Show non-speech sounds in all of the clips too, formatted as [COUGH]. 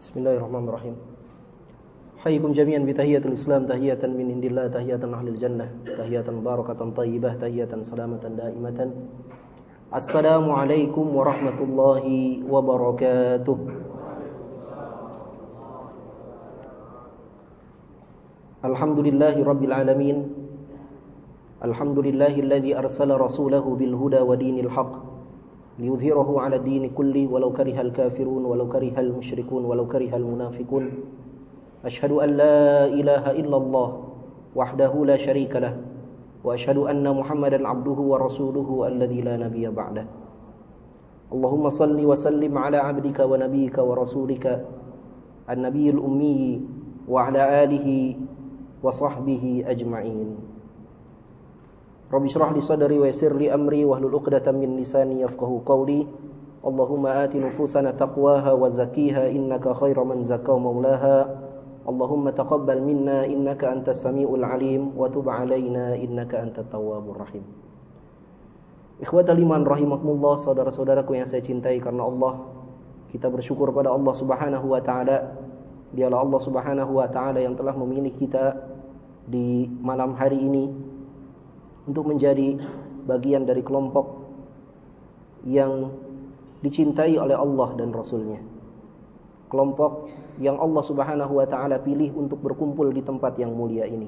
بسم الله الرحمن الرحيم حيكم جميعا بتحية الإسلام تحية من عند الله تحية أهل الجنة تحية مباركة طيبة تحية سلامة دائمة السلام عليكم ورحمة الله وبركاته الحمد لله رب العالمين الحمد لله الذي أرسل رسوله بالهدى ودين الحق ليظهره على الدين كله ولو كره الكافرون ولو كره المشركون ولو كره المنافقون. أشهد أن لا إله إلا الله وحده لا شريك له وأشهد أن محمدا عبده ورسوله الذي لا نبي بعده. اللهم صل وسلم على عبدك ونبيك ورسولك النبي الأمي وعلى آله وصحبه أجمعين. Rabbi syrah li sadri wa yassir li amri wahlul 'uqdatam min lisani yafqahu qawli. Allahumma ati nufusana taqwaha wa zakkiha innaka khairu man zakka maulaha. Allahumma taqabbal minna innaka antas samiul alim wa tub 'alaina innaka antat tawwabur rahim. Ikhwatal iman rahimakumullah, saudara-saudaraku yang saya cintai karena Allah. Kita bersyukur pada Allah Subhanahu wa taala. Dialah Allah Subhanahu wa taala yang telah memilih kita di malam hari ini untuk menjadi bagian dari kelompok yang dicintai oleh Allah dan Rasulnya. Kelompok yang Allah subhanahu wa ta'ala pilih untuk berkumpul di tempat yang mulia ini.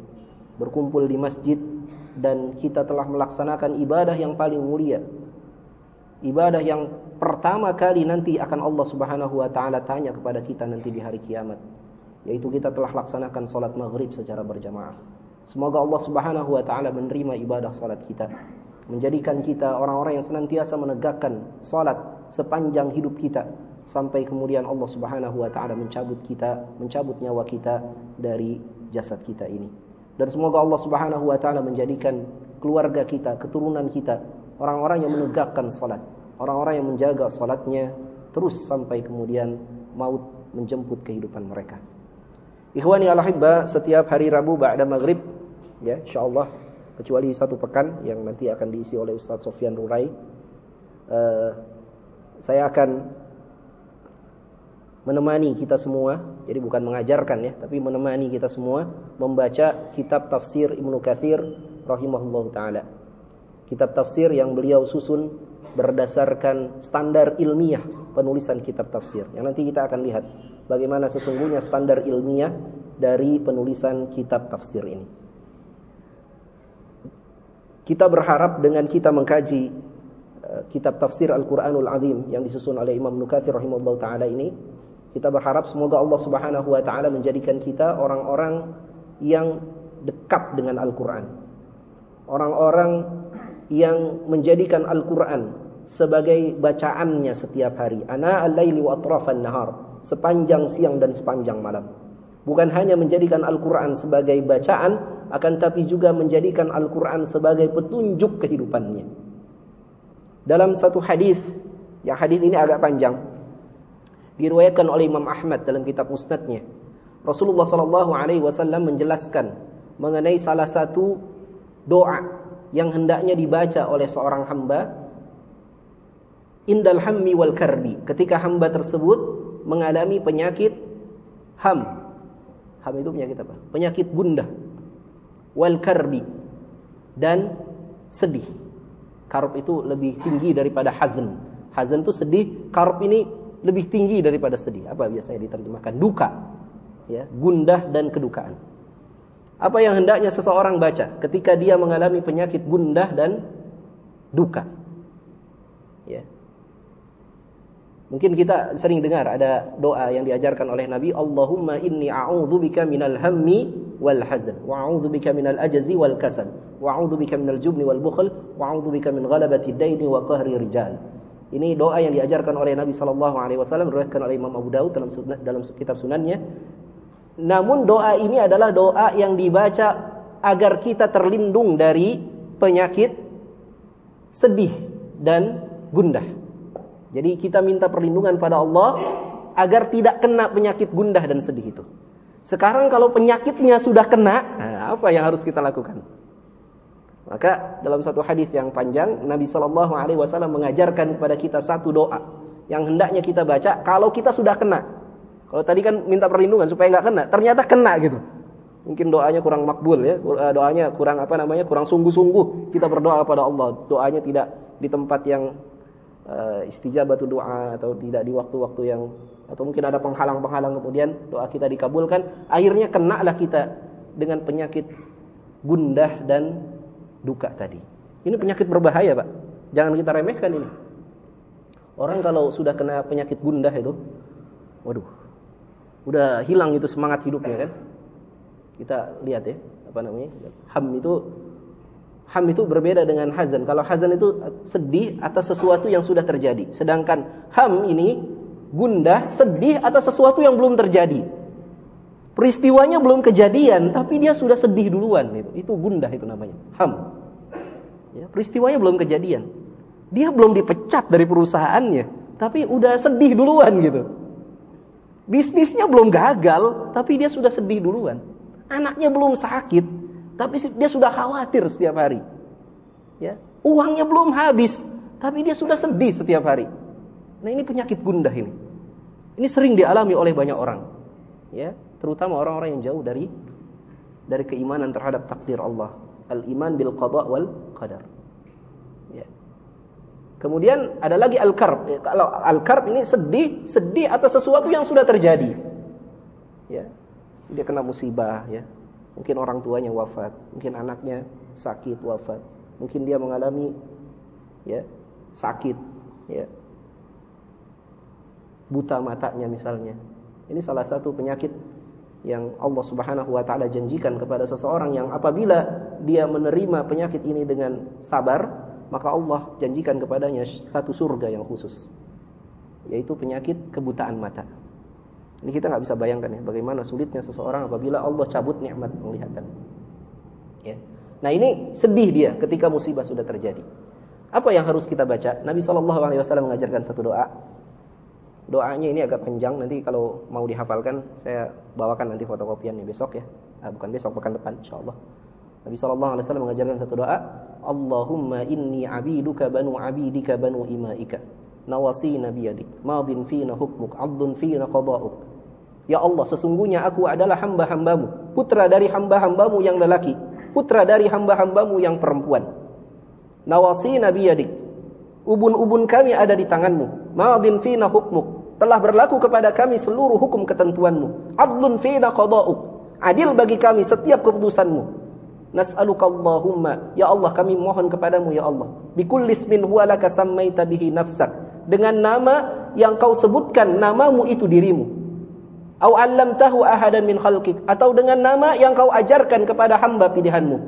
Berkumpul di masjid dan kita telah melaksanakan ibadah yang paling mulia. Ibadah yang pertama kali nanti akan Allah subhanahu wa ta'ala tanya kepada kita nanti di hari kiamat. Yaitu kita telah laksanakan sholat maghrib secara berjamaah. Semoga Allah Subhanahu wa taala menerima ibadah salat kita. Menjadikan kita orang-orang yang senantiasa menegakkan salat sepanjang hidup kita sampai kemudian Allah Subhanahu wa taala mencabut kita, mencabut nyawa kita dari jasad kita ini. Dan semoga Allah Subhanahu wa taala menjadikan keluarga kita, keturunan kita orang-orang yang menegakkan salat, orang-orang yang menjaga salatnya terus sampai kemudian maut menjemput kehidupan mereka. Ikhwani al-ahibba, setiap hari Rabu ba'da maghrib ya insyaallah kecuali satu pekan yang nanti akan diisi oleh Ustaz Sofyan Rurai. Uh, saya akan menemani kita semua jadi bukan mengajarkan ya tapi menemani kita semua membaca kitab tafsir Ibnu Katsir rahimahullahu taala. Kitab tafsir yang beliau susun berdasarkan standar ilmiah penulisan kitab tafsir yang nanti kita akan lihat bagaimana sesungguhnya standar ilmiah dari penulisan kitab tafsir ini. Kita berharap dengan kita mengkaji uh, kitab tafsir Al-Quranul Azim yang disusun oleh Imam Nukathir rahimahullah ta'ala ini, kita berharap semoga Allah subhanahu wa ta'ala menjadikan kita orang-orang yang dekat dengan Al-Quran. Orang-orang yang menjadikan Al-Quran sebagai bacaannya setiap hari. Ana al-laili wa atrafan nahar sepanjang siang dan sepanjang malam. Bukan hanya menjadikan Al-Quran sebagai bacaan, akan tapi juga menjadikan Al-Quran sebagai petunjuk kehidupannya. Dalam satu hadis, yang hadis ini agak panjang, diriwayatkan oleh Imam Ahmad dalam kitab Musnadnya. Rasulullah Shallallahu Alaihi Wasallam menjelaskan mengenai salah satu doa yang hendaknya dibaca oleh seorang hamba indal hammi wal karbi ketika hamba tersebut mengalami penyakit ham. Ham itu penyakit apa? Penyakit gundah. Wal karbi dan sedih. Karb itu lebih tinggi daripada hazan. Hazan itu sedih, karb ini lebih tinggi daripada sedih. Apa biasanya diterjemahkan? Duka. Ya, gundah dan kedukaan. Apa yang hendaknya seseorang baca ketika dia mengalami penyakit gundah dan duka? Ya. Mungkin kita sering dengar ada doa yang diajarkan oleh Nabi, Allahumma inni a'udzubika minal hammi wal hazan, wa a'udzubika minal ajzi wal kasal, wa a'udzubika minal jubni wal bukhl, wa a'udzubika min ghalabati daini wa qahri rijal. Ini doa yang diajarkan oleh Nabi sallallahu alaihi wasallam diriwayatkan oleh Imam Abu Daud dalam dalam kitab sunannya. Namun doa ini adalah doa yang dibaca agar kita terlindung dari penyakit sedih dan gundah. Jadi kita minta perlindungan pada Allah agar tidak kena penyakit gundah dan sedih itu. Sekarang kalau penyakitnya sudah kena, nah apa yang harus kita lakukan? Maka dalam satu hadis yang panjang Nabi Shallallahu Alaihi Wasallam mengajarkan kepada kita satu doa yang hendaknya kita baca kalau kita sudah kena. Kalau tadi kan minta perlindungan supaya nggak kena, ternyata kena gitu. Mungkin doanya kurang makbul ya, eh, doanya kurang apa namanya, kurang sungguh-sungguh kita berdoa kepada Allah. Doanya tidak di tempat yang uh, istijabatu doa atau tidak di waktu-waktu yang atau mungkin ada penghalang-penghalang kemudian doa kita dikabulkan, akhirnya kena lah kita dengan penyakit gundah dan duka tadi. Ini penyakit berbahaya, Pak. Jangan kita remehkan ini. Orang kalau sudah kena penyakit gundah itu, waduh, udah hilang itu semangat hidupnya kan kita lihat ya, apa namanya? Ham itu ham itu berbeda dengan hazan. Kalau hazan itu sedih atas sesuatu yang sudah terjadi. Sedangkan ham ini gundah, sedih atas sesuatu yang belum terjadi. Peristiwanya belum kejadian, tapi dia sudah sedih duluan itu. Itu gundah itu namanya. Ham. Ya, peristiwanya belum kejadian. Dia belum dipecat dari perusahaannya, tapi udah sedih duluan gitu. Bisnisnya belum gagal, tapi dia sudah sedih duluan. Anaknya belum sakit, tapi dia sudah khawatir setiap hari. Ya, uangnya belum habis, tapi dia sudah sedih setiap hari. Nah, ini penyakit gundah ini. Ini sering dialami oleh banyak orang. Ya, terutama orang-orang yang jauh dari dari keimanan terhadap takdir Allah. Al-iman bil qada wal qadar. Ya. Kemudian ada lagi al-karb. Ya, kalau al-karb ini sedih, sedih atas sesuatu yang sudah terjadi. Ya dia kena musibah ya. Mungkin orang tuanya wafat, mungkin anaknya sakit wafat, mungkin dia mengalami ya sakit ya. Buta matanya misalnya. Ini salah satu penyakit yang Allah Subhanahu wa taala janjikan kepada seseorang yang apabila dia menerima penyakit ini dengan sabar, maka Allah janjikan kepadanya satu surga yang khusus yaitu penyakit kebutaan mata. Ini kita nggak bisa bayangkan ya bagaimana sulitnya seseorang apabila Allah cabut nikmat penglihatan. Ya. Nah ini sedih dia ketika musibah sudah terjadi. Apa yang harus kita baca? Nabi Wasallam mengajarkan satu doa. Doanya ini agak panjang. Nanti kalau mau dihafalkan, saya bawakan nanti fotokopiannya besok ya. Ah, bukan besok, pekan depan, insya Allah. Nabi Wasallam mengajarkan satu doa. Allahumma inni abiduka banu abidika banu imaika. Nawasina biyadik. Madin fina hukmuk. Abdun fina qada'uk. Ya Allah, sesungguhnya aku adalah hamba-hambamu, putra dari hamba-hambamu yang lelaki, putra dari hamba-hambamu yang perempuan. Nawasi Nabi Yadik, ubun-ubun kami ada di tanganmu, ma'adin fina hukmuk, telah berlaku kepada kami seluruh hukum ketentuanmu, adlun fina qada'uk, adil bagi kami setiap keputusanmu. Nas'aluka Allahumma, ya Allah kami mohon kepadamu ya Allah, bikullis min huwa laka sammaita bihi nafsak, dengan nama yang kau sebutkan namamu itu dirimu Au tahu ahadan min khalqik atau dengan nama yang kau ajarkan kepada hamba pilihanmu.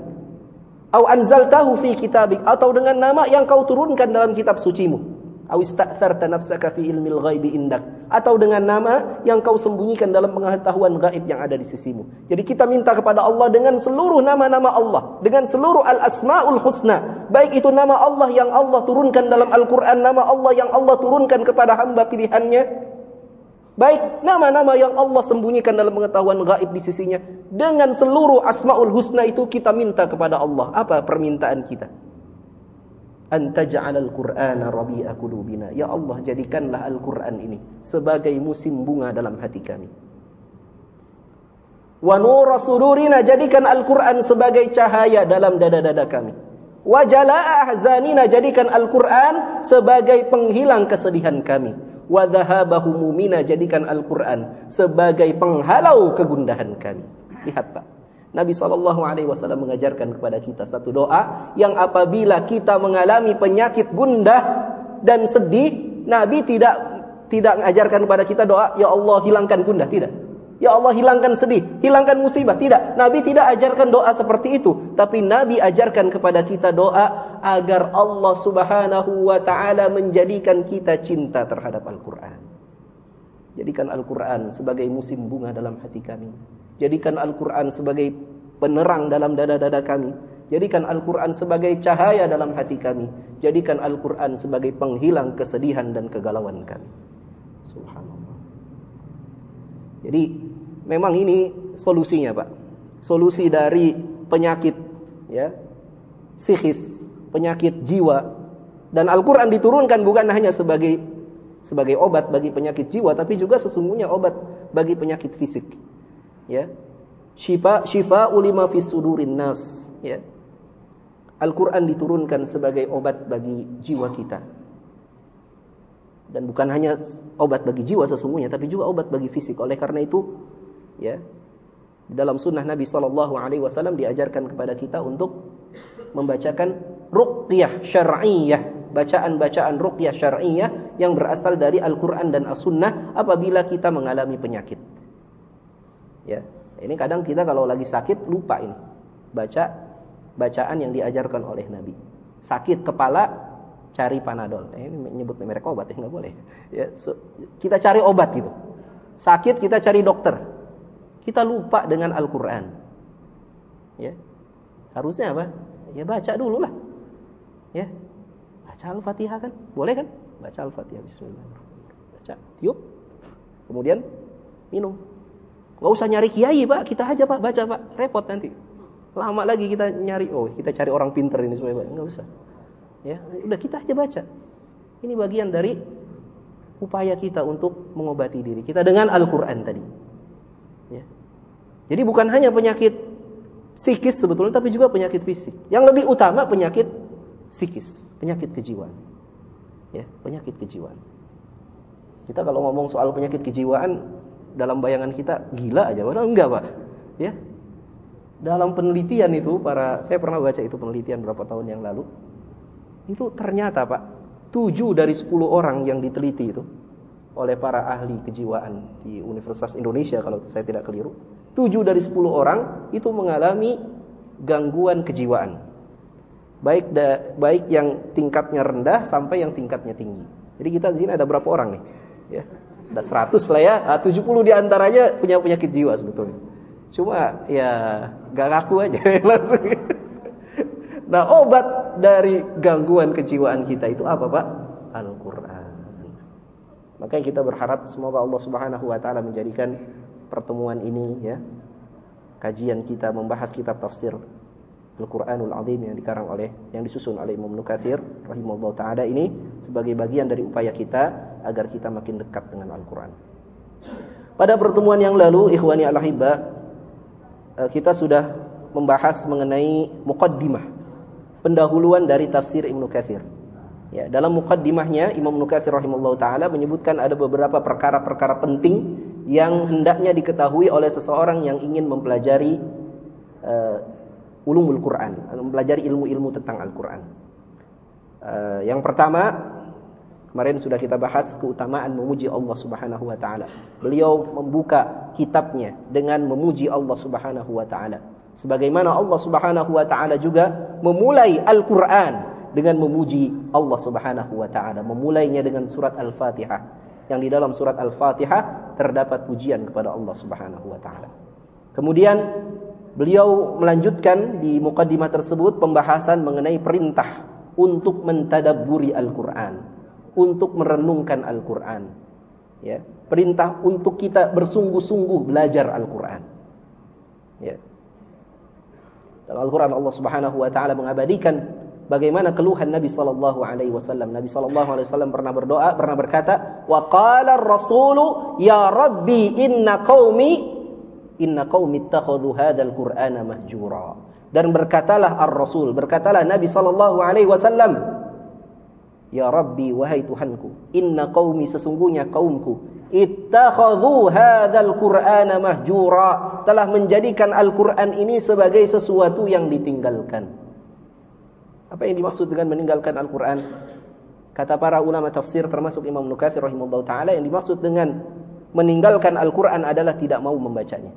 Au anzaltahu fi kitabik atau dengan nama yang kau turunkan dalam kitab sucimu. Au ista'tharta nafsaka fi ilmil ghaibi indak atau dengan nama yang kau sembunyikan dalam pengetahuan gaib yang ada di sisimu. Jadi kita minta kepada Allah dengan seluruh nama-nama Allah, dengan seluruh al-asmaul husna. Baik itu nama Allah yang Allah turunkan dalam Al-Qur'an, nama Allah yang Allah turunkan kepada hamba pilihannya Baik nama-nama yang Allah sembunyikan dalam pengetahuan gaib di sisinya. Dengan seluruh asma'ul husna itu kita minta kepada Allah. Apa permintaan kita? Antaj'al al-Qur'ana rabi'a qulubina. Ya Allah, jadikanlah Al-Qur'an ini sebagai musim bunga dalam hati kami. Wa nura jadikan Al-Qur'an sebagai cahaya dalam dada-dada kami. Wa jala'a jadikan Al-Qur'an sebagai penghilang kesedihan kami wa jadikan Al-Qur'an sebagai penghalau kegundahan kami. Lihat Pak. Nabi sallallahu alaihi wasallam mengajarkan kepada kita satu doa yang apabila kita mengalami penyakit gundah dan sedih, Nabi tidak tidak mengajarkan kepada kita doa ya Allah hilangkan gundah, tidak. Ya Allah hilangkan sedih, hilangkan musibah. Tidak, Nabi tidak ajarkan doa seperti itu. Tapi Nabi ajarkan kepada kita doa agar Allah subhanahu wa ta'ala menjadikan kita cinta terhadap Al-Quran. Jadikan Al-Quran sebagai musim bunga dalam hati kami. Jadikan Al-Quran sebagai penerang dalam dada-dada kami. Jadikan Al-Quran sebagai cahaya dalam hati kami. Jadikan Al-Quran sebagai penghilang kesedihan dan kegalauan kami. Subhanallah. Jadi memang ini solusinya, Pak. Solusi dari penyakit ya, psikis, penyakit jiwa dan Al-Qur'an diturunkan bukan hanya sebagai sebagai obat bagi penyakit jiwa tapi juga sesungguhnya obat bagi penyakit fisik. Ya. Syifa syifa ulima fis sudurin nas, ya. Al-Qur'an diturunkan sebagai obat bagi jiwa kita. Dan bukan hanya obat bagi jiwa sesungguhnya tapi juga obat bagi fisik. Oleh karena itu, ya. Dalam sunnah Nabi sallallahu alaihi wasallam diajarkan kepada kita untuk membacakan ruqyah syar'iyyah bacaan-bacaan ruqyah syar'iyah yang berasal dari Al-Qur'an dan As-Sunnah apabila kita mengalami penyakit. Ya. Ini kadang kita kalau lagi sakit lupa ini. Baca bacaan yang diajarkan oleh Nabi. Sakit kepala cari Panadol. Eh, ini menyebut merek obat ya enggak boleh. Ya, so, kita cari obat gitu. Sakit kita cari dokter. Kita lupa dengan Al-Qur'an. Ya. Harusnya apa? Ya baca dulu lah. Ya, Baca Al-Fatihah kan? Boleh kan? Baca Al-Fatihah bismillahirrahmanirrahim. Baca, tiup. Kemudian minum. Gak usah nyari kiai, Pak. Kita aja, Pak, baca, Pak. Repot nanti. Lama lagi kita nyari, oh, kita cari orang pinter ini supaya Enggak usah. Ya, udah kita aja baca. Ini bagian dari upaya kita untuk mengobati diri kita dengan Al-Qur'an tadi. Jadi bukan hanya penyakit psikis sebetulnya tapi juga penyakit fisik. Yang lebih utama penyakit psikis penyakit kejiwaan. Ya, penyakit kejiwaan. Kita kalau ngomong soal penyakit kejiwaan dalam bayangan kita gila aja, padahal enggak, Pak. Ya. Dalam penelitian itu para saya pernah baca itu penelitian berapa tahun yang lalu. Itu ternyata, Pak, 7 dari 10 orang yang diteliti itu oleh para ahli kejiwaan di Universitas Indonesia kalau saya tidak keliru. 7 dari 10 orang itu mengalami gangguan kejiwaan baik da, baik yang tingkatnya rendah sampai yang tingkatnya tinggi. Jadi kita di sini ada berapa orang nih? Ya. Ada 100 lah ya, 70 ah, di antaranya punya penyakit jiwa sebetulnya. Cuma ya gak ngaku aja [LAUGHS] langsung. Nah obat dari gangguan kejiwaan kita itu apa Pak? Al-Quran. Makanya kita berharap semoga Allah Subhanahu Wa Taala menjadikan pertemuan ini ya kajian kita membahas kitab tafsir Al-Qur'anul Azim yang dikarang oleh yang disusun oleh Imam Nukathir rahimahullah taala ini sebagai bagian dari upaya kita agar kita makin dekat dengan Al-Qur'an. Pada pertemuan yang lalu ikhwani al-ahibba eh, kita sudah membahas mengenai muqaddimah pendahuluan dari tafsir Ibnu Katsir. Ya, dalam muqaddimahnya Imam Nukathir rahimahullah taala menyebutkan ada beberapa perkara-perkara penting yang hendaknya diketahui oleh seseorang yang ingin mempelajari uh, ulumul Quran, mempelajari ilmu-ilmu tentang Al-Quran. Uh, yang pertama, kemarin sudah kita bahas keutamaan memuji Allah Subhanahu wa taala. Beliau membuka kitabnya dengan memuji Allah Subhanahu wa taala. Sebagaimana Allah Subhanahu wa taala juga memulai Al-Qur'an dengan memuji Allah Subhanahu wa taala, memulainya dengan surat Al-Fatihah. Yang di dalam surat Al-Fatihah terdapat pujian kepada Allah Subhanahu wa taala. Kemudian Beliau melanjutkan di mukadimah tersebut pembahasan mengenai perintah untuk mentadabburi Al-Qur'an, untuk merenungkan Al-Qur'an. Ya, perintah untuk kita bersungguh-sungguh belajar Al-Qur'an. Ya. Dalam Al-Qur'an Allah Subhanahu wa taala mengabadikan bagaimana keluhan Nabi sallallahu alaihi wasallam. Nabi sallallahu alaihi wasallam pernah berdoa, pernah berkata, "Wa qala ar-rasulu ya rabbi inna qaumi inna qaumi ittakhadhu hadzal qur'ana mahjura dan berkatalah ar-rasul berkatalah nabi sallallahu alaihi wasallam ya rabbi wahai tuhanku inna qaumi sesungguhnya kaumku ittakhadhu hadzal qur'ana mahjura telah menjadikan Al-Qur'an ini sebagai sesuatu yang ditinggalkan apa yang dimaksud dengan meninggalkan Al-Qur'an kata para ulama tafsir termasuk Imam Nukathir rahimahullah taala yang dimaksud dengan meninggalkan Al-Quran adalah tidak mau membacanya.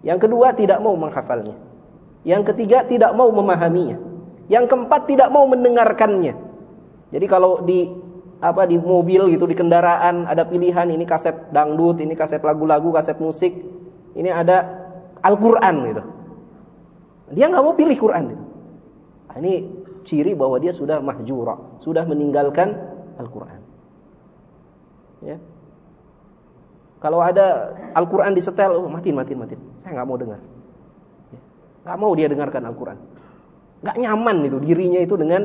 Yang kedua, tidak mau menghafalnya. Yang ketiga, tidak mau memahaminya. Yang keempat, tidak mau mendengarkannya. Jadi kalau di apa di mobil gitu, di kendaraan ada pilihan ini kaset dangdut, ini kaset lagu-lagu, kaset musik, ini ada Al-Quran gitu. Dia nggak mau pilih Quran. Gitu. Nah, ini ciri bahwa dia sudah mahjura, sudah meninggalkan Al-Quran. Ya. Kalau ada Al-Quran disetel, oh, matiin, matiin, matiin. Saya nggak mau dengar. Ya. Nggak mau dia dengarkan Al-Quran. Nggak nyaman itu dirinya itu dengan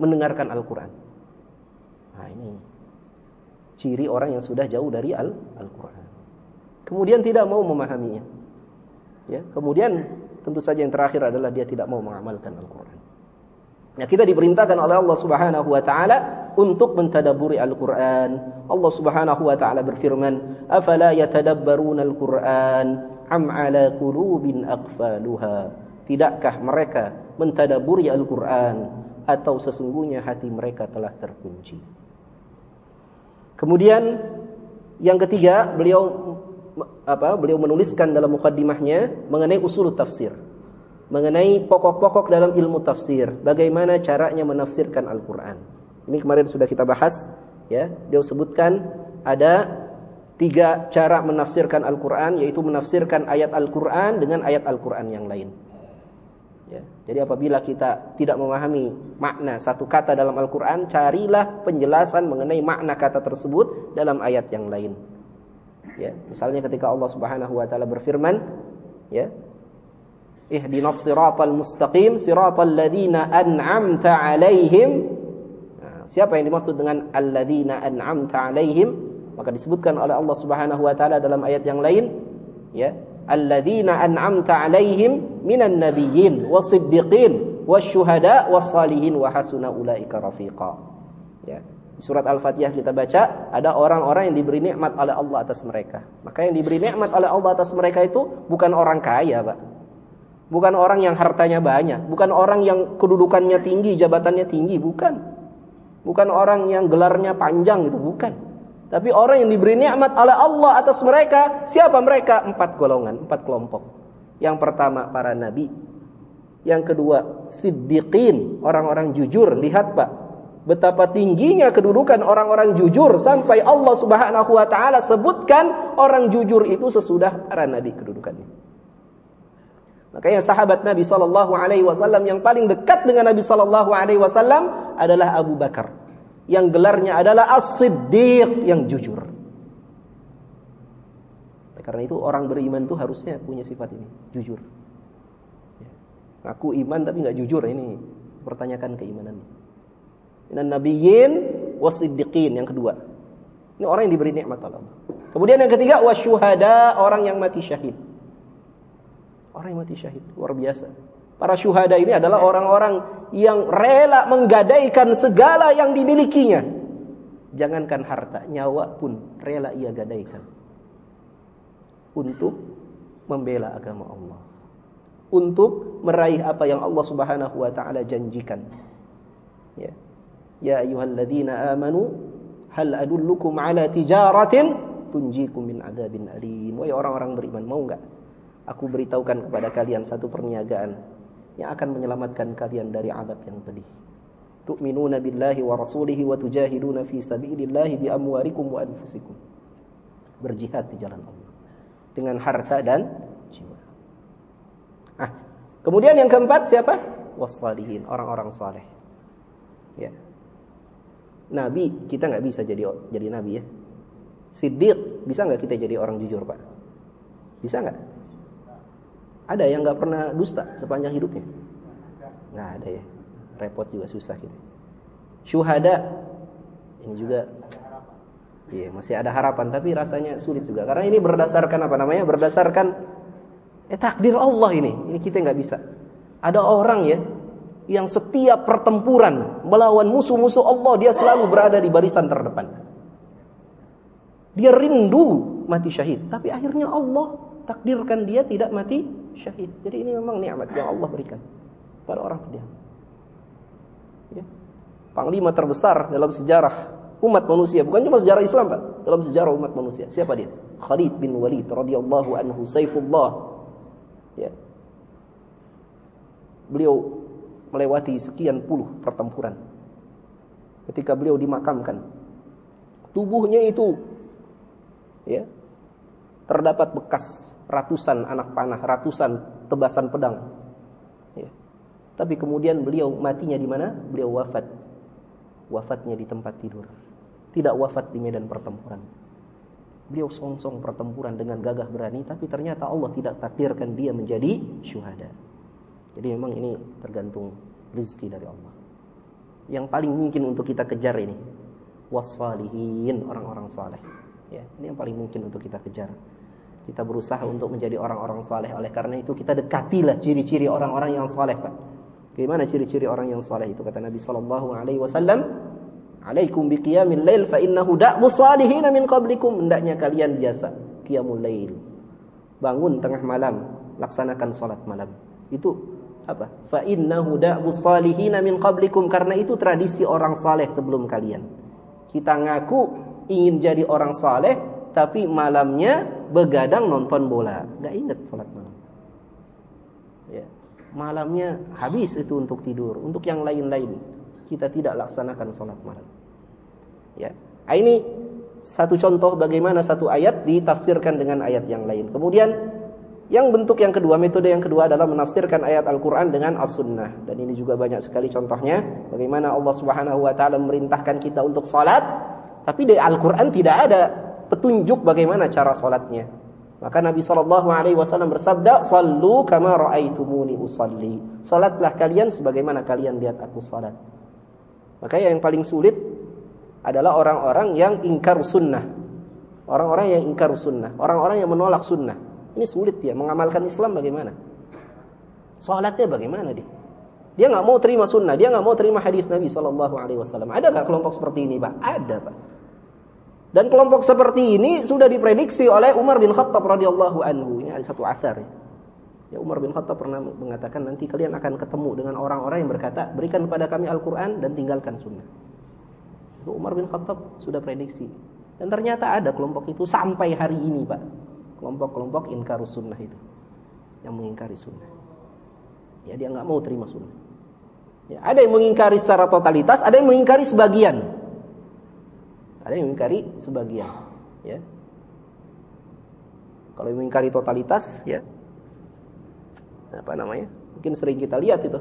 mendengarkan Al-Quran. Nah ini. Ciri orang yang sudah jauh dari Al-Qur'an. Kemudian tidak mau memahaminya. Ya, kemudian tentu saja yang terakhir adalah dia tidak mau mengamalkan Al-Qur'an. Ya, kita diperintahkan oleh Allah Subhanahu wa taala untuk mentadaburi Al-Qur'an. Allah Subhanahu wa taala berfirman, "Afala yatadabbaruna Al-Qur'an am 'ala qulubin aqfaluha?" Tidakkah mereka mentadaburi Al-Qur'an atau sesungguhnya hati mereka telah terkunci? Kemudian yang ketiga, beliau apa? Beliau menuliskan dalam mukaddimahnya mengenai usul tafsir mengenai pokok-pokok dalam ilmu tafsir, bagaimana caranya menafsirkan Al-Qur'an. Ini kemarin sudah kita bahas, ya. Dia sebutkan ada tiga cara menafsirkan Al-Qur'an yaitu menafsirkan ayat Al-Qur'an dengan ayat Al-Qur'an yang lain. Ya. Jadi apabila kita tidak memahami makna satu kata dalam Al-Qur'an, carilah penjelasan mengenai makna kata tersebut dalam ayat yang lain. Ya, misalnya ketika Allah Subhanahu wa taala berfirman, ya, ihdinas siratal mustaqim siratal ladzina an'amta 'alaihim. Nah, siapa yang dimaksud dengan alladzina an'amta 'alaihim maka disebutkan oleh Allah Subhanahu wa taala dalam ayat yang lain ya alladzina an'amta 'alaihim minan nabiyyin wasiddiqin wasyuhada wassalihin wa hasuna ulaika rafiqa. Ya surat Al-Fatihah kita baca ada orang-orang yang diberi nikmat oleh Allah atas mereka. Maka yang diberi nikmat oleh Allah atas mereka itu bukan orang kaya, Pak. Bukan orang yang hartanya banyak, bukan orang yang kedudukannya tinggi, jabatannya tinggi, bukan. Bukan orang yang gelarnya panjang itu, bukan. Tapi orang yang diberi nikmat oleh Allah atas mereka, siapa mereka? Empat golongan, empat kelompok. Yang pertama para nabi. Yang kedua siddiqin, orang-orang jujur. Lihat Pak, betapa tingginya kedudukan orang-orang jujur sampai Allah Subhanahu wa taala sebutkan orang jujur itu sesudah para nabi kedudukannya. Makanya sahabat Nabi Shallallahu Alaihi Wasallam yang paling dekat dengan Nabi Shallallahu Alaihi Wasallam adalah Abu Bakar, yang gelarnya adalah As-Siddiq yang jujur. Karena itu orang beriman itu harusnya punya sifat ini, jujur. Ya. Aku iman tapi nggak jujur ini pertanyakan keimanannya. Dan nabiyyin wasiddiqin yang kedua. Ini orang yang diberi nikmat Allah. Kemudian yang ketiga wasyuhada orang yang mati syahid. Orang yang mati syahid, luar biasa. Para syuhada ini adalah orang-orang yang rela menggadaikan segala yang dimilikinya. Jangankan harta, nyawa pun rela ia gadaikan. Untuk membela agama Allah. Untuk meraih apa yang Allah Subhanahu wa taala janjikan. Ya. Ya ayyuhalladzina amanu hal adullukum ala tijaratin tunjikum min adzabin alim. Wahai orang-orang beriman, mau enggak Aku beritahukan kepada kalian satu perniagaan yang akan menyelamatkan kalian dari adab yang pedih. Rasulihi wa tujahiduna fi sabilillahi bi amwalikum wa anfusikum. Berjihad di jalan Allah dengan harta dan jiwa. Ah, kemudian yang keempat siapa? Wassalihin, orang-orang saleh. Ya. Nabi kita nggak bisa jadi jadi nabi ya. Siddiq bisa nggak kita jadi orang jujur pak? Bisa nggak? Ada yang nggak pernah dusta sepanjang hidupnya? Nggak ada ya. Repot juga susah gitu. Syuhada ini juga Iya, masih ada harapan tapi rasanya sulit juga. Karena ini berdasarkan apa namanya? Berdasarkan eh takdir Allah ini. Ini kita nggak bisa. Ada orang ya yang setiap pertempuran melawan musuh-musuh Allah dia selalu berada di barisan terdepan. Dia rindu mati syahid, tapi akhirnya Allah takdirkan dia tidak mati syahid. Jadi ini memang nikmat yang Allah berikan pada orang beriman. Ya. Panglima terbesar dalam sejarah umat manusia, bukan cuma sejarah Islam, Pak. Dalam sejarah umat manusia. Siapa dia? Khalid bin Walid radhiyallahu anhu, Saifullah. Ya. Beliau melewati sekian puluh pertempuran. Ketika beliau dimakamkan, tubuhnya itu ya terdapat bekas ratusan anak panah, ratusan tebasan pedang. Ya. Tapi kemudian beliau matinya di mana? Beliau wafat. Wafatnya di tempat tidur. Tidak wafat di medan pertempuran. Beliau songsong pertempuran dengan gagah berani, tapi ternyata Allah tidak takdirkan dia menjadi syuhada. Jadi memang ini tergantung rezeki dari Allah. Yang paling mungkin untuk kita kejar ini wassalihin, orang-orang saleh. Ya, ini yang paling mungkin untuk kita kejar. Kita berusaha untuk menjadi orang-orang saleh. Oleh karena itu kita dekatilah ciri-ciri orang-orang yang saleh, Pak. Bagaimana ciri-ciri orang yang saleh itu kata Nabi sallallahu alaihi wasallam? Alaikum biqiyamil lail fa innahu da'bu salihin min qablikum. Hendaknya kalian biasa qiyamul lail. Bangun tengah malam, laksanakan salat malam. Itu apa? Fa innahu da'bu salihin min qablikum karena itu tradisi orang saleh sebelum kalian. Kita ngaku ingin jadi orang saleh tapi malamnya begadang nonton bola. Gak ingat sholat malam. Ya. Malamnya habis itu untuk tidur. Untuk yang lain-lain kita tidak laksanakan sholat malam. Ya. Nah, ini satu contoh bagaimana satu ayat ditafsirkan dengan ayat yang lain. Kemudian yang bentuk yang kedua, metode yang kedua adalah menafsirkan ayat Al-Quran dengan As-Sunnah. Dan ini juga banyak sekali contohnya. Bagaimana Allah Subhanahu Wa Taala memerintahkan kita untuk salat, tapi di Al-Quran tidak ada petunjuk bagaimana cara salatnya. Maka Nabi Shallallahu Alaihi Wasallam bersabda, "Sallu kama raaitumuni usalli." Salatlah kalian sebagaimana kalian lihat aku salat. Maka yang paling sulit adalah orang-orang yang ingkar sunnah. Orang-orang yang ingkar sunnah, orang-orang yang menolak sunnah. Ini sulit dia mengamalkan Islam bagaimana? Salatnya bagaimana dia? Dia nggak mau terima sunnah, dia nggak mau terima hadis Nabi Shallallahu Alaihi Wasallam. Ada nggak kelompok seperti ini, pak? Ada, pak. Dan kelompok seperti ini sudah diprediksi oleh Umar bin Khattab radhiyallahu anhu. Ini ada satu asar. Ya. ya Umar bin Khattab pernah mengatakan nanti kalian akan ketemu dengan orang-orang yang berkata, "Berikan kepada kami Al-Qur'an dan tinggalkan sunnah." Umar bin Khattab sudah prediksi. Dan ternyata ada kelompok itu sampai hari ini, Pak. Kelompok-kelompok inkar sunnah itu. Yang mengingkari sunnah. Ya dia nggak mau terima sunnah. Ya, ada yang mengingkari secara totalitas, ada yang mengingkari sebagian. Ada yang mengingkari sebagian, ya. Kalau yang mengingkari totalitas, ya. Apa namanya? Mungkin sering kita lihat itu.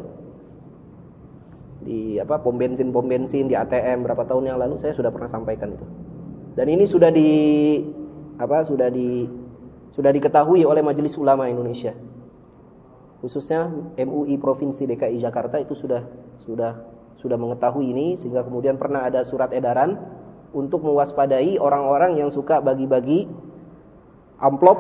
Di apa pom bensin pom bensin di ATM berapa tahun yang lalu saya sudah pernah sampaikan itu. Dan ini sudah di apa sudah di sudah diketahui oleh Majelis Ulama Indonesia. Khususnya MUI Provinsi DKI Jakarta itu sudah sudah sudah mengetahui ini sehingga kemudian pernah ada surat edaran untuk mewaspadai orang-orang yang suka bagi-bagi amplop,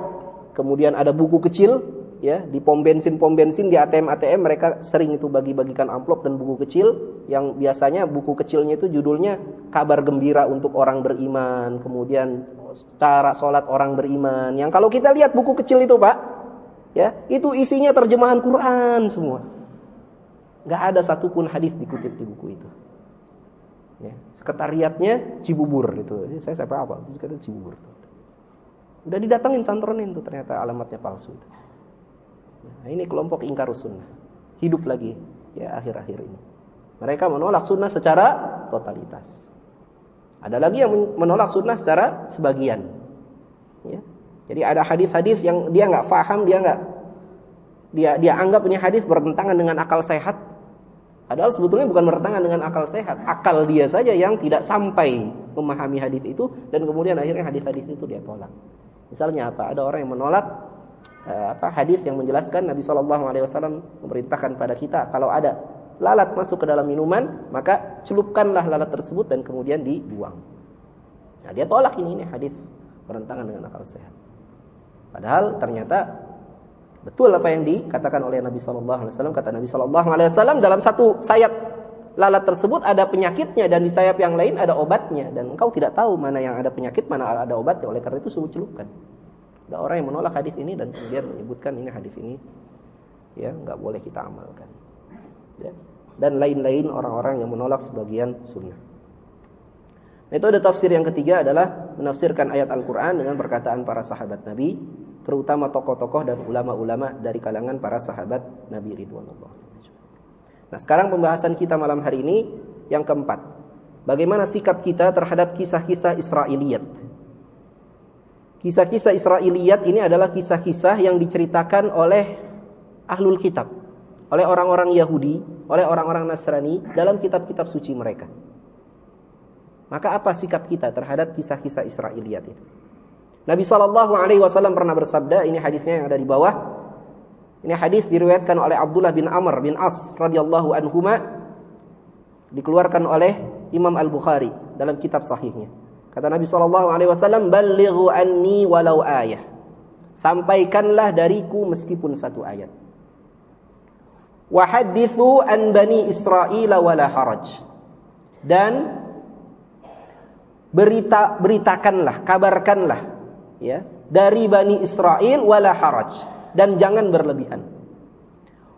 kemudian ada buku kecil ya di pom bensin pom bensin di ATM ATM mereka sering itu bagi-bagikan amplop dan buku kecil yang biasanya buku kecilnya itu judulnya kabar gembira untuk orang beriman kemudian cara sholat orang beriman yang kalau kita lihat buku kecil itu pak ya itu isinya terjemahan Quran semua nggak ada satupun hadis dikutip di buku itu Ya, sekretariatnya Cibubur itu. Saya siapa apa? Kata Cibubur. Udah didatangin santronin tuh ternyata alamatnya palsu. Nah, ini kelompok ingkar sunnah. Hidup lagi ya akhir-akhir ini. Mereka menolak sunnah secara totalitas. Ada lagi yang menolak sunnah secara sebagian. Ya. Jadi ada hadis-hadis yang dia nggak faham, dia nggak dia dia anggap ini hadis bertentangan dengan akal sehat, Padahal sebetulnya bukan bertentangan dengan akal sehat. Akal dia saja yang tidak sampai memahami hadis itu dan kemudian akhirnya hadis-hadis itu dia tolak. Misalnya apa? Ada orang yang menolak uh, apa hadis yang menjelaskan Nabi Shallallahu alaihi wasallam memerintahkan pada kita kalau ada lalat masuk ke dalam minuman, maka celupkanlah lalat tersebut dan kemudian dibuang. Nah, dia tolak ini ini hadis bertentangan dengan akal sehat. Padahal ternyata Betul apa yang dikatakan oleh Nabi Shallallahu Alaihi Wasallam. Kata Nabi Shallallahu Alaihi Wasallam dalam satu sayap lalat tersebut ada penyakitnya dan di sayap yang lain ada obatnya dan engkau tidak tahu mana yang ada penyakit mana ada obatnya. Oleh karena itu suruh celupkan. Ada orang yang menolak hadis ini dan kemudian menyebutkan ini hadis ini ya nggak boleh kita amalkan. Ya. Dan lain-lain orang-orang yang menolak sebagian sunnah. Metode tafsir yang ketiga adalah menafsirkan ayat Al-Quran dengan perkataan para sahabat Nabi terutama tokoh-tokoh dan ulama-ulama dari kalangan para sahabat Nabi Ridwanullah. Nah, sekarang pembahasan kita malam hari ini yang keempat. Bagaimana sikap kita terhadap kisah-kisah Israiliyat? Kisah-kisah Israiliyat ini adalah kisah-kisah yang diceritakan oleh ahlul kitab, oleh orang-orang Yahudi, oleh orang-orang Nasrani dalam kitab-kitab suci mereka. Maka apa sikap kita terhadap kisah-kisah Israiliyat itu? Nabi Shallallahu Alaihi Wasallam pernah bersabda, ini hadisnya yang ada di bawah. Ini hadis diriwayatkan oleh Abdullah bin Amr bin As radhiyallahu anhuma dikeluarkan oleh Imam Al Bukhari dalam kitab sahihnya. Kata Nabi sallallahu alaihi wasallam, "Ballighu anni walau ayah." Sampaikanlah dariku meskipun satu ayat. Wa hadithu an bani Israil wala haraj. Dan berita beritakanlah, kabarkanlah ya, dari bani Israel wala haraj dan jangan berlebihan.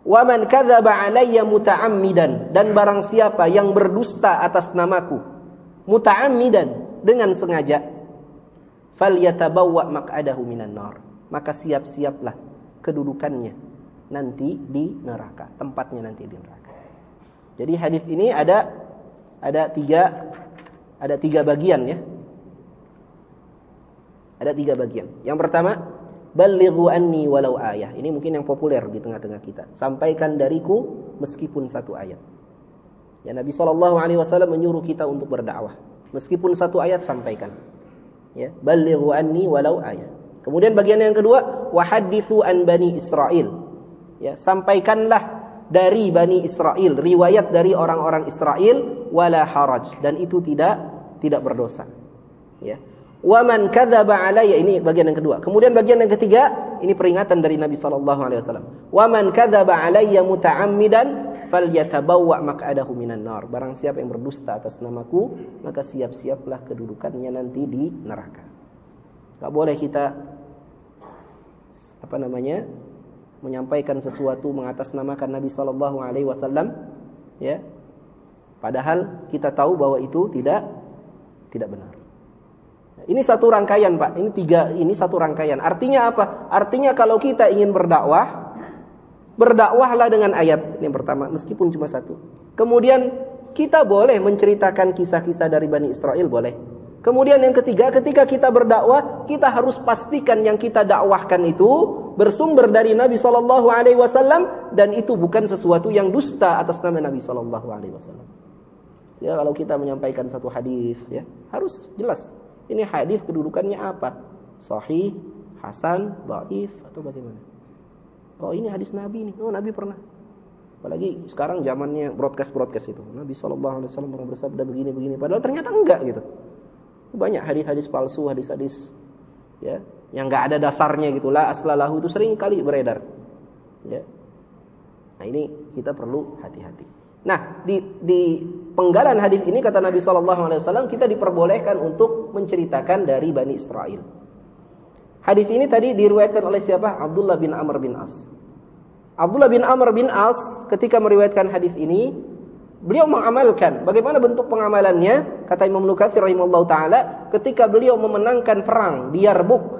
Wa man kadzaba alayya muta'ammidan dan barang siapa yang berdusta atas namaku muta'ammidan dengan sengaja falyatabawwa maq'adahu minan nar maka siap-siaplah kedudukannya nanti di neraka, tempatnya nanti di neraka. Jadi hadis ini ada ada tiga ada tiga bagian ya. Ada tiga bagian. Yang pertama, balighu anni walau ayah. Ini mungkin yang populer di tengah-tengah kita. Sampaikan dariku meskipun satu ayat. Ya Nabi Wasallam menyuruh kita untuk berdakwah. Meskipun satu ayat sampaikan. Ya, balighu anni walau ayah. Kemudian bagian yang kedua, wahadithu an bani Israel. Ya, sampaikanlah dari bani Israel, riwayat dari orang-orang Israel wala haraj dan itu tidak tidak berdosa. Ya. Wa man kadzaba alayya ini bagian yang kedua. Kemudian bagian yang ketiga ini peringatan dari Nabi sallallahu alaihi wasallam. Wa man kadzaba alayya muta'ammidan falyatabawwa maq'adahu minan nar. Barang siapa yang berdusta atas namaku, maka siap-siaplah kedudukannya nanti di neraka. Enggak boleh kita apa namanya? Menyampaikan sesuatu mengatasnamakan Nabi sallallahu alaihi wasallam ya. Padahal kita tahu bahwa itu tidak tidak benar. Ini satu rangkaian, Pak. Ini tiga, ini satu rangkaian. Artinya apa? Artinya kalau kita ingin berdakwah, berdakwahlah dengan ayat ini yang pertama, meskipun cuma satu. Kemudian kita boleh menceritakan kisah-kisah dari Bani Israel, boleh. Kemudian yang ketiga, ketika kita berdakwah, kita harus pastikan yang kita dakwahkan itu bersumber dari Nabi Shallallahu Alaihi Wasallam dan itu bukan sesuatu yang dusta atas nama Nabi Shallallahu Alaihi Wasallam. Ya kalau kita menyampaikan satu hadis, ya harus jelas ini hadis kedudukannya apa? Sahih, hasan, dhaif atau bagaimana? Oh, ini hadis Nabi nih. Oh, Nabi pernah. Apalagi sekarang zamannya broadcast-broadcast itu. Nabi wasallam pernah bersabda begini-begini padahal ternyata enggak gitu. Banyak hadis-hadis palsu, hadis-hadis ya, yang enggak ada dasarnya gitulah aslalahu itu sering kali beredar. Ya. Nah, ini kita perlu hati-hati. Nah, di, di penggalan hadis ini kata Nabi Wasallam kita diperbolehkan untuk menceritakan dari bani Israel. Hadis ini tadi diriwayatkan oleh siapa? Abdullah bin Amr bin As. Abdullah bin Amr bin As ketika meriwayatkan hadis ini, beliau mengamalkan. Bagaimana bentuk pengamalannya? Kata Imam Nukatsir rahimahullah taala, ketika beliau memenangkan perang di Yarmuk.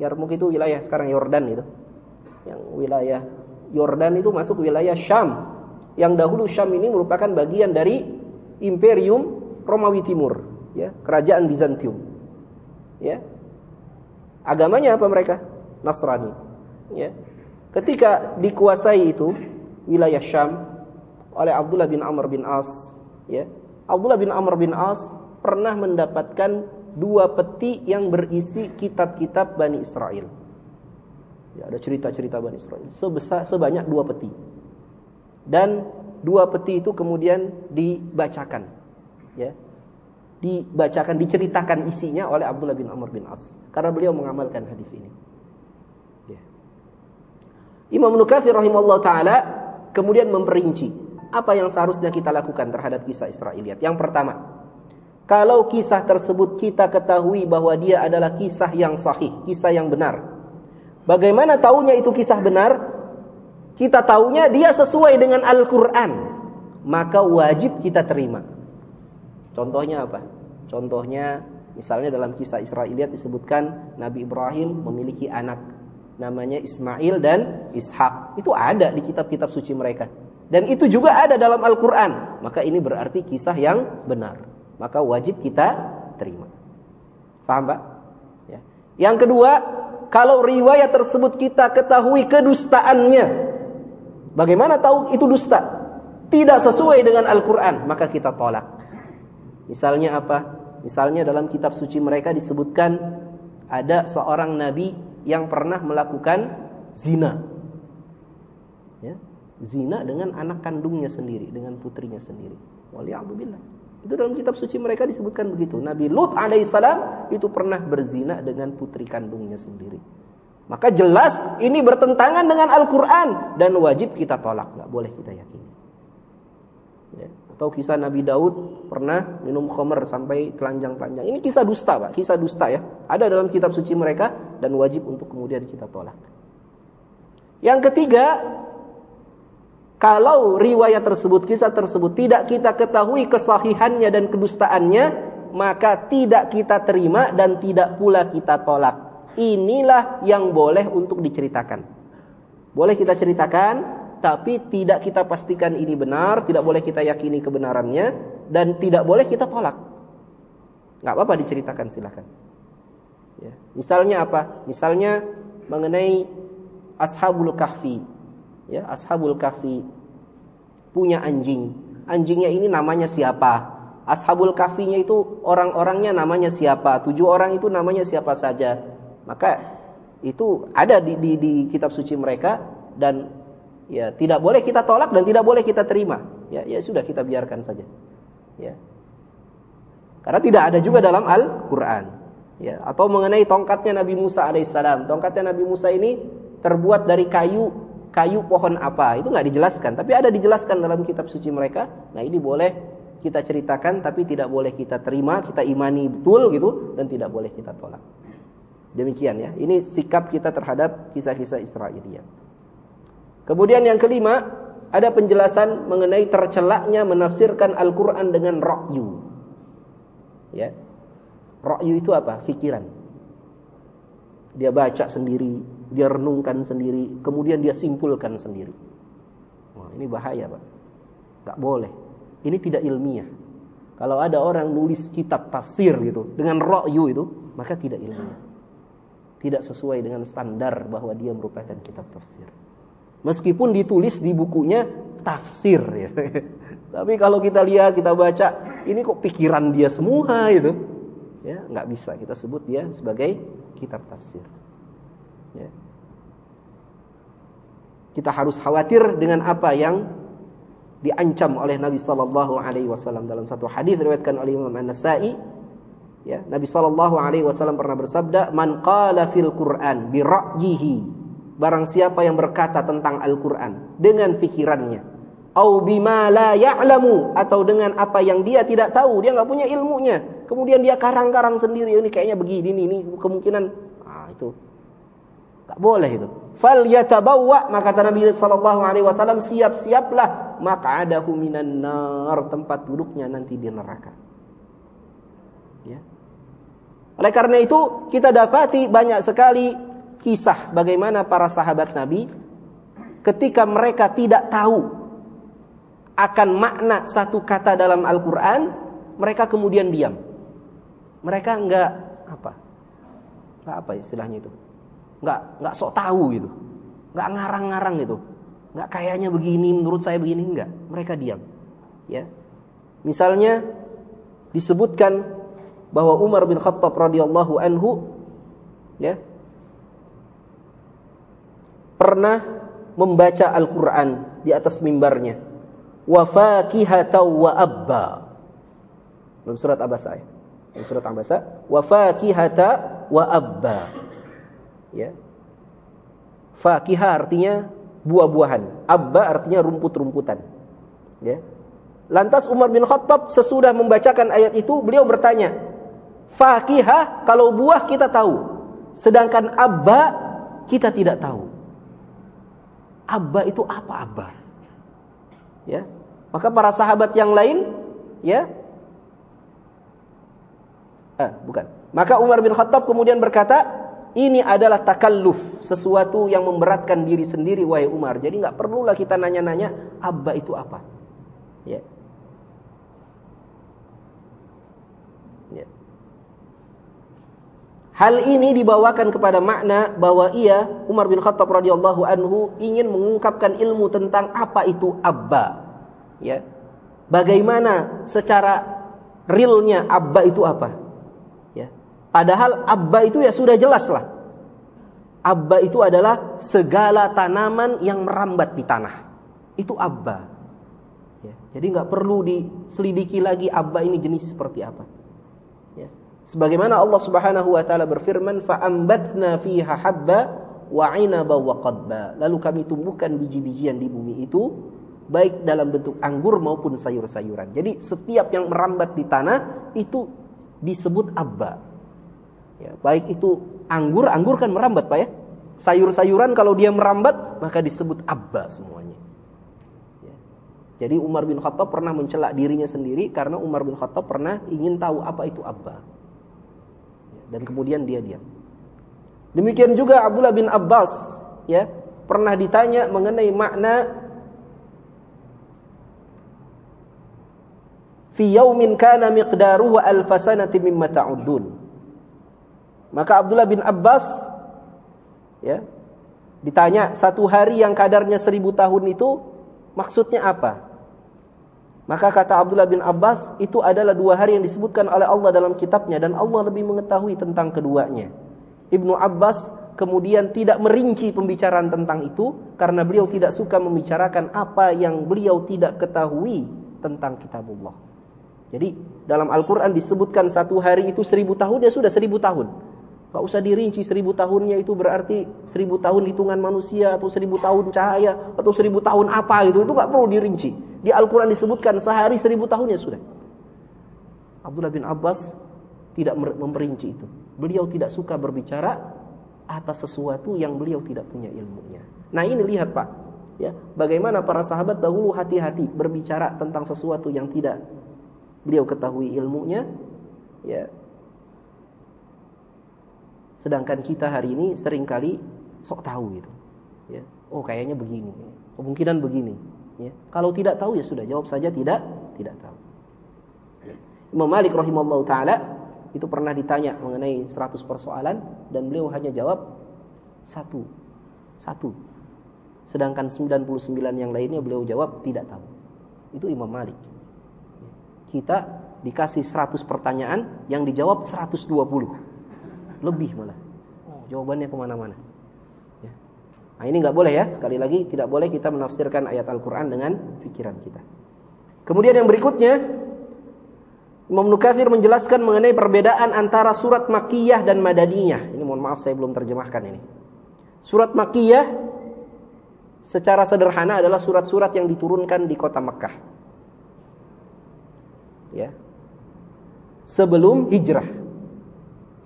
Yarmuk itu wilayah sekarang Yordan itu. Yang wilayah Yordan itu masuk wilayah Syam yang dahulu Syam ini merupakan bagian dari Imperium Romawi Timur, ya, kerajaan Bizantium. Ya. Agamanya apa mereka? Nasrani. Ya. Ketika dikuasai itu wilayah Syam oleh Abdullah bin Amr bin As, ya. Abdullah bin Amr bin As pernah mendapatkan dua peti yang berisi kitab-kitab Bani Israel. Ya, ada cerita-cerita Bani Israel sebesar sebanyak dua peti dan dua peti itu kemudian dibacakan ya dibacakan diceritakan isinya oleh Abdullah bin Amr bin As karena beliau mengamalkan hadis ini ya. Imam Nukathir rahimahullah taala kemudian memperinci apa yang seharusnya kita lakukan terhadap kisah Israiliyat yang pertama kalau kisah tersebut kita ketahui bahwa dia adalah kisah yang sahih, kisah yang benar. Bagaimana tahunya itu kisah benar? kita taunya dia sesuai dengan Al-Quran, maka wajib kita terima. Contohnya apa? Contohnya misalnya dalam kisah Israiliyat disebutkan Nabi Ibrahim memiliki anak namanya Ismail dan Ishak. Itu ada di kitab-kitab suci mereka. Dan itu juga ada dalam Al-Quran. Maka ini berarti kisah yang benar. Maka wajib kita terima. Paham Pak? Ya. Yang kedua, kalau riwayat tersebut kita ketahui kedustaannya, Bagaimana tahu itu dusta? Tidak sesuai dengan Al-Quran, maka kita tolak. Misalnya apa? Misalnya dalam kitab suci mereka disebutkan ada seorang nabi yang pernah melakukan zina. Zina dengan anak kandungnya sendiri, dengan putrinya sendiri. Waliyahzubillah. Itu dalam kitab suci mereka disebutkan begitu. Nabi Lut alaihissalam itu pernah berzina dengan putri kandungnya sendiri. Maka jelas ini bertentangan dengan Al-Quran dan wajib kita tolak, nggak boleh kita yakini. Ya. Atau kisah Nabi Daud pernah minum khamr sampai telanjang-telanjang. Ini kisah dusta, pak, kisah dusta ya. Ada dalam kitab suci mereka dan wajib untuk kemudian kita tolak. Yang ketiga, kalau riwayat tersebut, kisah tersebut tidak kita ketahui kesahihannya dan kedustaannya, maka tidak kita terima dan tidak pula kita tolak inilah yang boleh untuk diceritakan. Boleh kita ceritakan, tapi tidak kita pastikan ini benar, tidak boleh kita yakini kebenarannya, dan tidak boleh kita tolak. Nggak apa-apa diceritakan, silahkan. Ya. Misalnya apa? Misalnya mengenai Ashabul Kahfi. Ya, Ashabul Kahfi punya anjing. Anjingnya ini namanya siapa? Ashabul Kahfinya itu orang-orangnya namanya siapa? Tujuh orang itu namanya siapa saja? Maka itu ada di, di, di kitab suci mereka dan ya tidak boleh kita tolak dan tidak boleh kita terima. Ya, ya sudah kita biarkan saja. Ya. Karena tidak ada juga dalam Al-Qur'an. Ya, atau mengenai tongkatnya Nabi Musa alaihissalam. Tongkatnya Nabi Musa ini terbuat dari kayu kayu pohon apa itu nggak dijelaskan tapi ada dijelaskan dalam kitab suci mereka nah ini boleh kita ceritakan tapi tidak boleh kita terima kita imani betul gitu dan tidak boleh kita tolak Demikian ya. Ini sikap kita terhadap kisah-kisah Israiliyat. Kemudian yang kelima, ada penjelasan mengenai tercelaknya menafsirkan Al-Qur'an dengan ra'yu. Ya. Ra'yu itu apa? Fikiran. Dia baca sendiri, dia renungkan sendiri, kemudian dia simpulkan sendiri. Wah, ini bahaya, Pak. Gak boleh. Ini tidak ilmiah. Kalau ada orang nulis kitab tafsir gitu dengan ra'yu itu, maka tidak ilmiah tidak sesuai dengan standar bahwa dia merupakan kitab tafsir. Meskipun ditulis di bukunya tafsir ya. [LAUGHS] Tapi kalau kita lihat, kita baca, ini kok pikiran dia semua itu. Ya, nggak bisa kita sebut dia sebagai kitab tafsir. Ya. Kita harus khawatir dengan apa yang diancam oleh Nabi sallallahu alaihi wasallam dalam satu hadis diriwayatkan oleh Imam An-Nasa'i Ya, Nabi Shallallahu Alaihi Wasallam pernah bersabda, "Man qala fil Quran bi ra'yihi." Barang siapa yang berkata tentang Al-Quran dengan pikirannya, au bima la ya'lamu atau dengan apa yang dia tidak tahu, dia nggak punya ilmunya. Kemudian dia karang-karang sendiri, ini kayaknya begini, ini, ini kemungkinan, ah itu nggak boleh itu. Fal yatabawwa maka kata Nabi sallallahu alaihi wasallam siap-siaplah maka ada minan nar tempat duduknya nanti di neraka. Ya. Oleh karena itu kita dapati banyak sekali kisah bagaimana para sahabat Nabi ketika mereka tidak tahu akan makna satu kata dalam Al-Quran, mereka kemudian diam. Mereka enggak apa? Enggak apa istilahnya itu? Enggak enggak sok tahu gitu. Enggak ngarang-ngarang gitu. Enggak kayaknya begini, menurut saya begini enggak. Mereka diam. Ya. Misalnya disebutkan bahwa Umar bin Khattab radhiyallahu anhu ya pernah membaca Al-Qur'an di atas mimbarnya wa fakihata wa abba dalam surat Abasa ya dalam surat Abasa wa fakihata wa abba ya fakihah artinya buah-buahan abba artinya rumput-rumputan ya lantas Umar bin Khattab sesudah membacakan ayat itu beliau bertanya Fakihah kalau buah kita tahu. Sedangkan abba kita tidak tahu. Abba itu apa abba? Ya. Maka para sahabat yang lain ya eh, bukan. Maka Umar bin Khattab kemudian berkata, ini adalah takalluf, sesuatu yang memberatkan diri sendiri wahai Umar. Jadi nggak perlulah kita nanya-nanya abba itu apa. Ya. Hal ini dibawakan kepada makna bahwa ia Umar bin Khattab radhiyallahu anhu ingin mengungkapkan ilmu tentang apa itu abba. Ya. Bagaimana secara realnya abba itu apa? Padahal abba itu ya sudah jelas lah. Abba itu adalah segala tanaman yang merambat di tanah. Itu abba. Ya, jadi nggak perlu diselidiki lagi abba ini jenis seperti apa. Ya. Sebagaimana Allah Subhanahu wa taala berfirman, "Fa'ambatna fiha habba wa 'inaba qadba." Lalu kami tumbuhkan biji-bijian di bumi itu baik dalam bentuk anggur maupun sayur-sayuran. Jadi setiap yang merambat di tanah itu disebut abba. Ya, baik itu anggur, anggur kan merambat Pak ya. Sayur-sayuran kalau dia merambat maka disebut abba semuanya. Jadi Umar bin Khattab pernah mencela dirinya sendiri karena Umar bin Khattab pernah ingin tahu apa itu abba. Dan kemudian dia diam. Demikian juga Abdullah bin Abbas ya, pernah ditanya mengenai makna fi yaumin kana miqdaruhu alfasanati mimma ta'udun. Maka Abdullah bin Abbas ya ditanya satu hari yang kadarnya seribu tahun itu maksudnya apa? Maka kata Abdullah bin Abbas, itu adalah dua hari yang disebutkan oleh Allah dalam kitabnya dan Allah lebih mengetahui tentang keduanya. Ibnu Abbas kemudian tidak merinci pembicaraan tentang itu karena beliau tidak suka membicarakan apa yang beliau tidak ketahui tentang kitabullah. Jadi dalam Al-Quran disebutkan satu hari itu seribu tahun, ya sudah seribu tahun. Gak usah dirinci seribu tahunnya itu berarti seribu tahun hitungan manusia atau seribu tahun cahaya atau seribu tahun apa itu itu gak perlu dirinci. Di Al-Quran disebutkan sehari seribu tahunnya sudah. Abdullah bin Abbas tidak memperinci itu. Beliau tidak suka berbicara atas sesuatu yang beliau tidak punya ilmunya. Nah ini lihat pak, ya bagaimana para sahabat dahulu hati-hati berbicara tentang sesuatu yang tidak beliau ketahui ilmunya, ya Sedangkan kita hari ini sering kali sok tahu gitu. Ya. Oh kayaknya begini. Kemungkinan begini. Ya. Kalau tidak tahu ya sudah jawab saja tidak tidak tahu. Ya. Imam Malik rahimahullah taala itu pernah ditanya mengenai 100 persoalan dan beliau hanya jawab satu. Satu. Sedangkan 99 yang lainnya beliau jawab tidak tahu. Itu Imam Malik. Kita dikasih 100 pertanyaan yang dijawab 120 lebih malah. Oh, jawabannya ke mana-mana. Ya. Nah ini nggak boleh ya. Sekali lagi tidak boleh kita menafsirkan ayat Al-Quran dengan pikiran kita. Kemudian yang berikutnya Imam Nukathir menjelaskan mengenai perbedaan antara surat Makiyah dan Madaniyah. Ini mohon maaf saya belum terjemahkan ini. Surat Makiyah secara sederhana adalah surat-surat yang diturunkan di kota Mekah. Ya. Sebelum hijrah.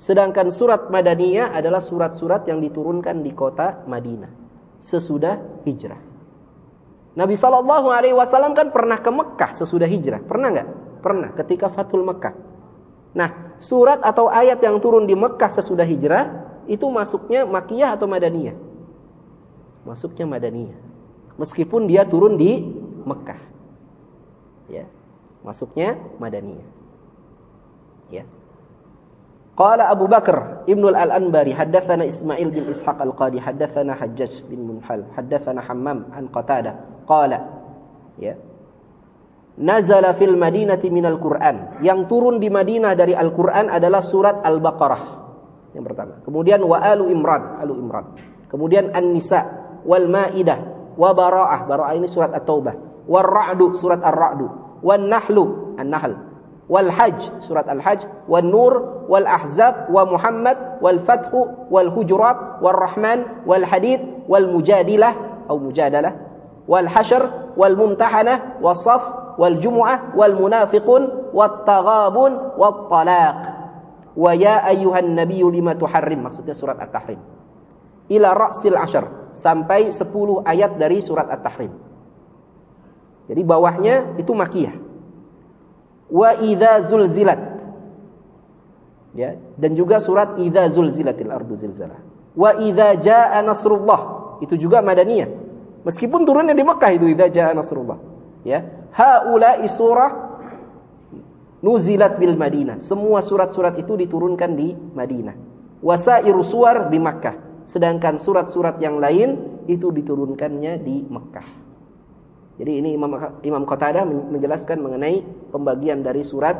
Sedangkan surat Madaniyah adalah surat-surat yang diturunkan di kota Madinah sesudah hijrah. Nabi Shallallahu Alaihi Wasallam kan pernah ke Mekah sesudah hijrah, pernah nggak? Pernah, ketika Fathul Mekah. Nah, surat atau ayat yang turun di Mekah sesudah hijrah itu masuknya Makiyah atau Madaniyah? Masuknya Madaniyah. Meskipun dia turun di Mekah. Ya. Masuknya Madaniyah. Ya. Qala Abu Bakar Ibnu Al-Anbari haddatsana Ismail bin Ishaq Al-Qadi haddatsana Hajjaj bin Munhal haddatsana Hammam an Qatadah qala ya Nazala fil Madinati minal Qur'an. Yang turun di Madinah dari Al-Qur'an adalah surat Al-Baqarah yang pertama. Kemudian wa Alu Imran Alu Imran. Kemudian An-Nisa wal Maidah wa Bara'ah. Bara'ah ini surat At-Taubah. War Ra'du surat Ar-Ra'du. Wan Nahlu An-Nahl wal hajj surat al hajj wan nur wal ahzab wa muhammad wal fathu wal hujurat wal rahman wal hadid wal mujadilah atau mujadalah wal hashr wal mumtahanah was saf wal jumu'ah wal munafiqun wat taghabun wat talaq. Wa ya ayyuhan nabiyyu lima tuharrim maksudnya surat at-tahrim. Ila ra'sil ashar sampai 10 ayat dari surat at-tahrim. Jadi bawahnya itu makiyah wa idza zulzilat. Ya, dan juga surat idza zulzilatil ardu zilzalah. Wa idza jaa nasrullah. Itu juga madaniyah. Meskipun turunnya di Mekah itu idza jaa nasrullah. Ya, haula'i surah nuzilat bil Madinah. Semua surat-surat itu diturunkan di Madinah. Wasairu suwar di Makkah. Sedangkan surat-surat yang lain itu diturunkannya di Mekah. Jadi ini Imam Imam Qatadah menjelaskan mengenai pembagian dari surat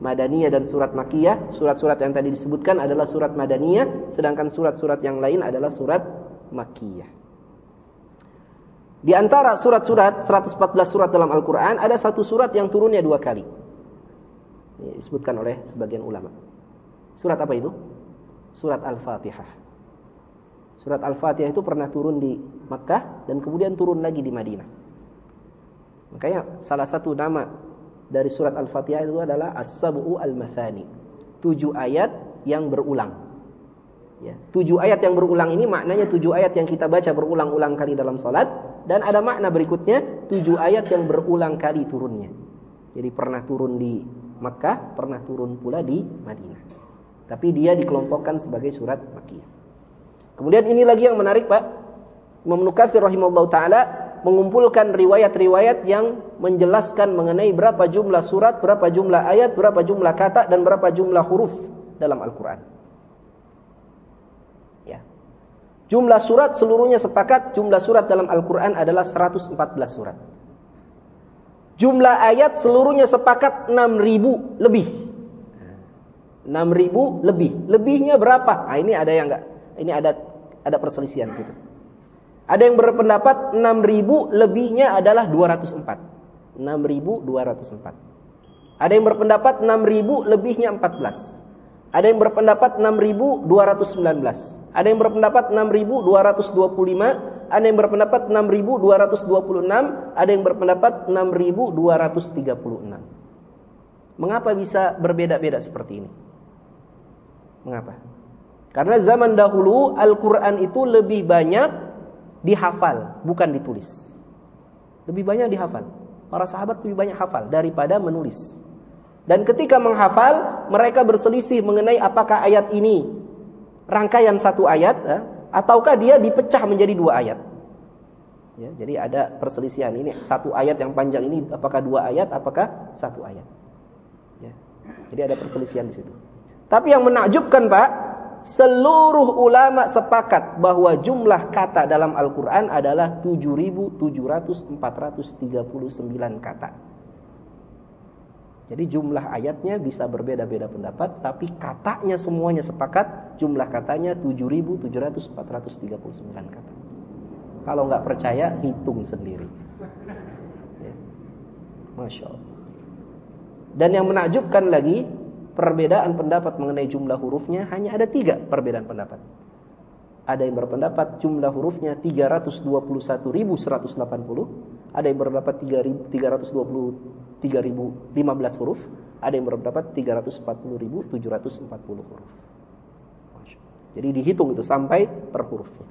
Madaniyah dan surat Makiyah. Surat-surat yang tadi disebutkan adalah surat Madaniyah, sedangkan surat-surat yang lain adalah surat Makiyah. Di antara surat-surat 114 surat dalam Al-Qur'an ada satu surat yang turunnya dua kali. Ini disebutkan oleh sebagian ulama. Surat apa itu? Surat Al-Fatihah. Surat Al-Fatihah itu pernah turun di Makkah dan kemudian turun lagi di Madinah. Makanya salah satu nama dari surat Al-Fatihah itu adalah As-Sab'u Al-Mathani. Tujuh ayat yang berulang. Ya, tujuh ayat yang berulang ini maknanya tujuh ayat yang kita baca berulang-ulang kali dalam salat dan ada makna berikutnya tujuh ayat yang berulang kali turunnya. Jadi pernah turun di Makkah, pernah turun pula di Madinah. Tapi dia dikelompokkan sebagai surat Makkiyah. Kemudian ini lagi yang menarik Pak. Imam Nukathir rahimahullah taala mengumpulkan riwayat-riwayat yang menjelaskan mengenai berapa jumlah surat, berapa jumlah ayat, berapa jumlah kata dan berapa jumlah huruf dalam Al-Qur'an. Jumlah surat seluruhnya sepakat jumlah surat dalam Al-Quran adalah 114 surat. Jumlah ayat seluruhnya sepakat 6000 lebih. 6000 lebih. Lebihnya berapa? Nah, ini ada yang enggak. Ini ada ada perselisihan situ. Ada yang berpendapat 6000 lebihnya adalah 204. 6204. Ada yang berpendapat 6000 lebihnya 14. Ada yang berpendapat 6219. Ada yang berpendapat 6225, ada yang berpendapat 6226, ada yang berpendapat 6236. Mengapa bisa berbeda-beda seperti ini? Mengapa? Karena zaman dahulu Al-Qur'an itu lebih banyak dihafal, bukan ditulis. Lebih banyak dihafal. Para sahabat lebih banyak hafal daripada menulis. Dan ketika menghafal, mereka berselisih mengenai apakah ayat ini rangkaian satu ayat ya, ataukah dia dipecah menjadi dua ayat. Ya, jadi ada perselisihan ini satu ayat yang panjang ini apakah dua ayat apakah satu ayat. Ya. Jadi ada perselisihan di situ. Tapi yang menakjubkan Pak, seluruh ulama sepakat bahwa jumlah kata dalam Al-Qur'an adalah 7439 kata. Jadi jumlah ayatnya bisa berbeda-beda pendapat, tapi katanya semuanya sepakat, jumlah katanya 7.700-439 kata. Kalau nggak percaya, hitung sendiri. Ya. Masya Allah. Dan yang menakjubkan lagi, perbedaan pendapat mengenai jumlah hurufnya hanya ada tiga perbedaan pendapat. Ada yang berpendapat jumlah hurufnya 321.180, ada yang berpendapat 320 3015 huruf, ada yang berpendapat 340.740 huruf. Jadi dihitung itu sampai per hurufnya.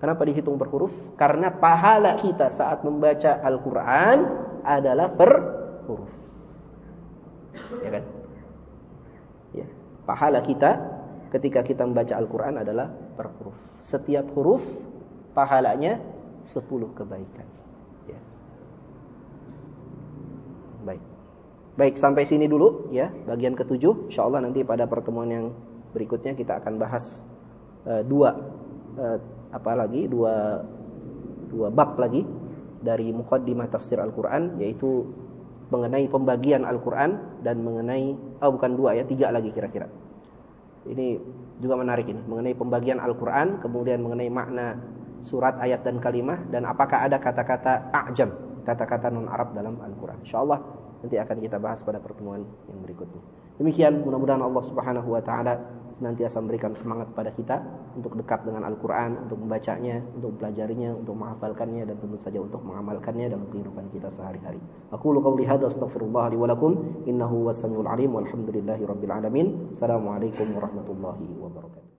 Kenapa dihitung per huruf? Karena pahala kita saat membaca Al-Quran adalah per huruf. Ya kan? Ya. Pahala kita ketika kita membaca Al-Quran adalah per huruf. Setiap huruf pahalanya 10 kebaikan. Baik. Baik, sampai sini dulu ya, bagian ketujuh. Insyaallah nanti pada pertemuan yang berikutnya kita akan bahas uh, dua uh, apa lagi? Dua dua bab lagi dari muqaddimah tafsir Al-Qur'an yaitu mengenai pembagian Al-Qur'an dan mengenai oh bukan dua ya, tiga lagi kira-kira. Ini juga menarik ini, mengenai pembagian Al-Qur'an, kemudian mengenai makna surat, ayat dan kalimah dan apakah ada kata-kata a'jam kata-kata non Arab dalam Al-Qur'an. Insyaallah nanti akan kita bahas pada pertemuan yang berikutnya. Demikian mudah-mudahan Allah Subhanahu wa taala senantiasa memberikan semangat pada kita untuk dekat dengan Al-Qur'an, untuk membacanya, untuk mempelajarinya, untuk menghafalkannya dan tentu saja untuk mengamalkannya dalam kehidupan kita sehari-hari. Aku qauli hadza astaghfirullah li wa lakum innahu was-samiul alim walhamdulillahi rabbil alamin. Assalamualaikum warahmatullahi wabarakatuh.